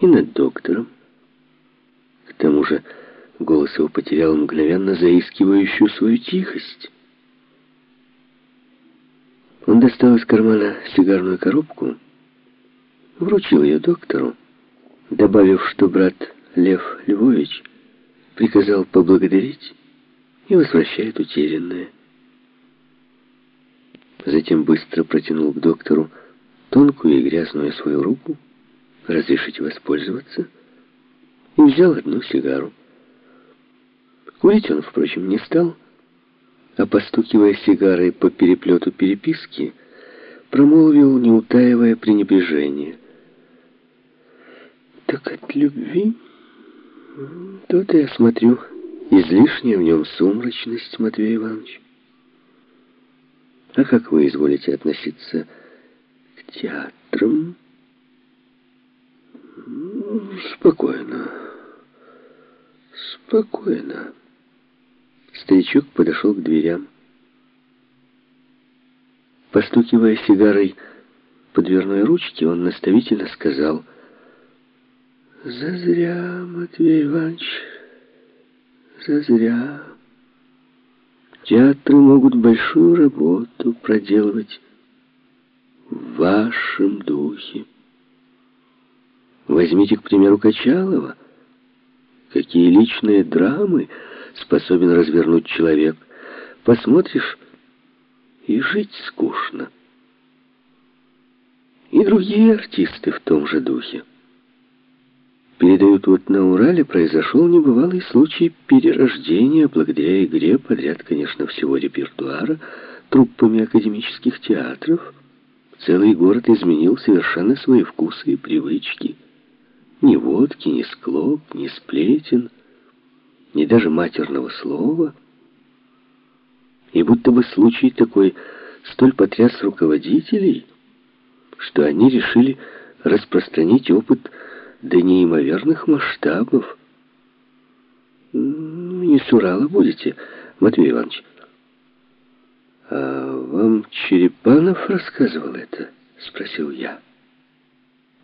и над доктором. К тому же голос его потерял мгновенно заискивающую свою тихость. Он достал из кармана сигарную коробку, вручил ее доктору, добавив, что брат Лев Львович приказал поблагодарить и возвращает утерянное. Затем быстро протянул к доктору тонкую и грязную свою руку, разрешить воспользоваться, и взял одну сигару. Курить он, впрочем, не стал, а постукивая сигарой по переплету переписки, промолвил, не утаивая пренебрежение. «Так от любви? То-то я смотрю, излишняя в нем сумрачность, Матвей Иванович. А как вы изволите относиться к театрам?» «Спокойно, спокойно». Старичок подошел к дверям. Постукивая сигарой по дверной ручке, он наставительно сказал «Зазря, Матвей Иванович, зазря. Театры могут большую работу проделывать в вашем духе. Возьмите, к примеру, Качалова. Какие личные драмы способен развернуть человек. Посмотришь, и жить скучно. И другие артисты в том же духе. Передают, вот на Урале произошел небывалый случай перерождения благодаря игре подряд, конечно, всего репертуара, труппами академических театров. Целый город изменил совершенно свои вкусы и привычки. Ни водки, ни склок, ни сплетен — ни даже матерного слова. И будто бы случай такой столь потряс руководителей, что они решили распространить опыт до неимоверных масштабов. «Не с Урала будете, Матвей Иванович?» «А вам Черепанов рассказывал это?» — спросил я.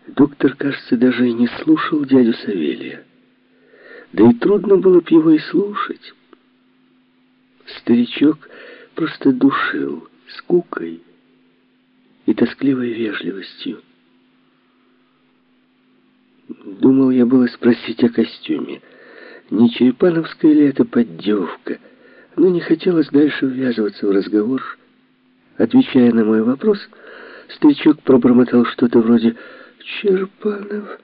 Доктор, кажется, даже и не слушал дядю Савелия. Да и трудно было б его и слушать. Старичок просто душил скукой и тоскливой вежливостью. Думал я было спросить о костюме. Не черепановская ли это поддевка? Но не хотелось дальше ввязываться в разговор. Отвечая на мой вопрос, старичок пробормотал что-то вроде «Черепанов...»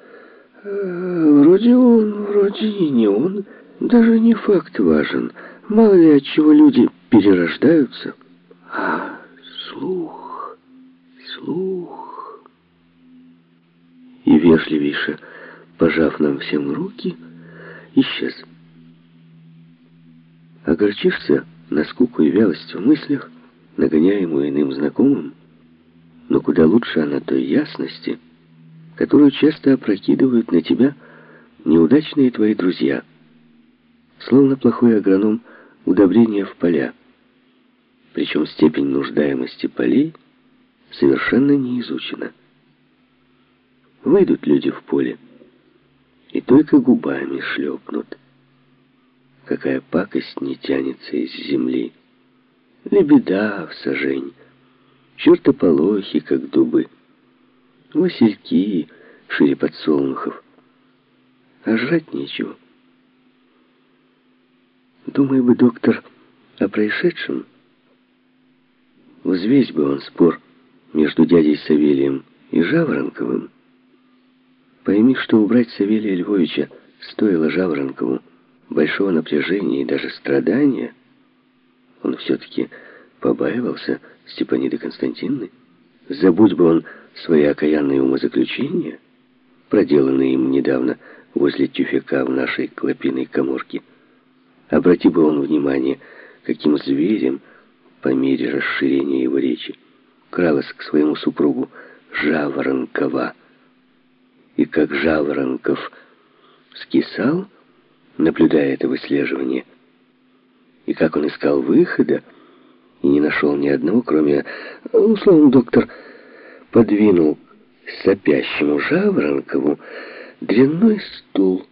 Э, вроде он, вроде и не он. Даже не факт важен. Мало ли от чего люди перерождаются. А слух, слух. И вежливейше, пожав нам всем руки, исчез. Огорчишься на скуку и вялость в мыслях, нагоняемую иным знакомым, но куда лучше она той ясности — которую часто опрокидывают на тебя неудачные твои друзья. Словно плохой агроном удобрения в поля. Причем степень нуждаемости полей совершенно не изучена. Выйдут люди в поле и только губами шлепнут. Какая пакость не тянется из земли. Лебеда в сажень, чертополохи, как дубы васильки шире подсолнухов. А жрать нечего. Думай бы, доктор, о происшедшем. Взвесь бы он спор между дядей Савелием и Жаворонковым. Пойми, что убрать Савелия Львовича стоило Жаворонкову большого напряжения и даже страдания. Он все-таки побаивался Степаниды Константиновны. Забудь бы он свои окаянные умозаключения, проделанные им недавно возле тюфяка в нашей клопиной коморке. Обрати бы он внимание, каким зверем, по мере расширения его речи, кралась к своему супругу Жаворонкова. И как Жаворонков скисал, наблюдая это выслеживание, и как он искал выхода, и не нашел ни одного, кроме, условно, доктор подвинул сопящему Жаворонкову дрянной стул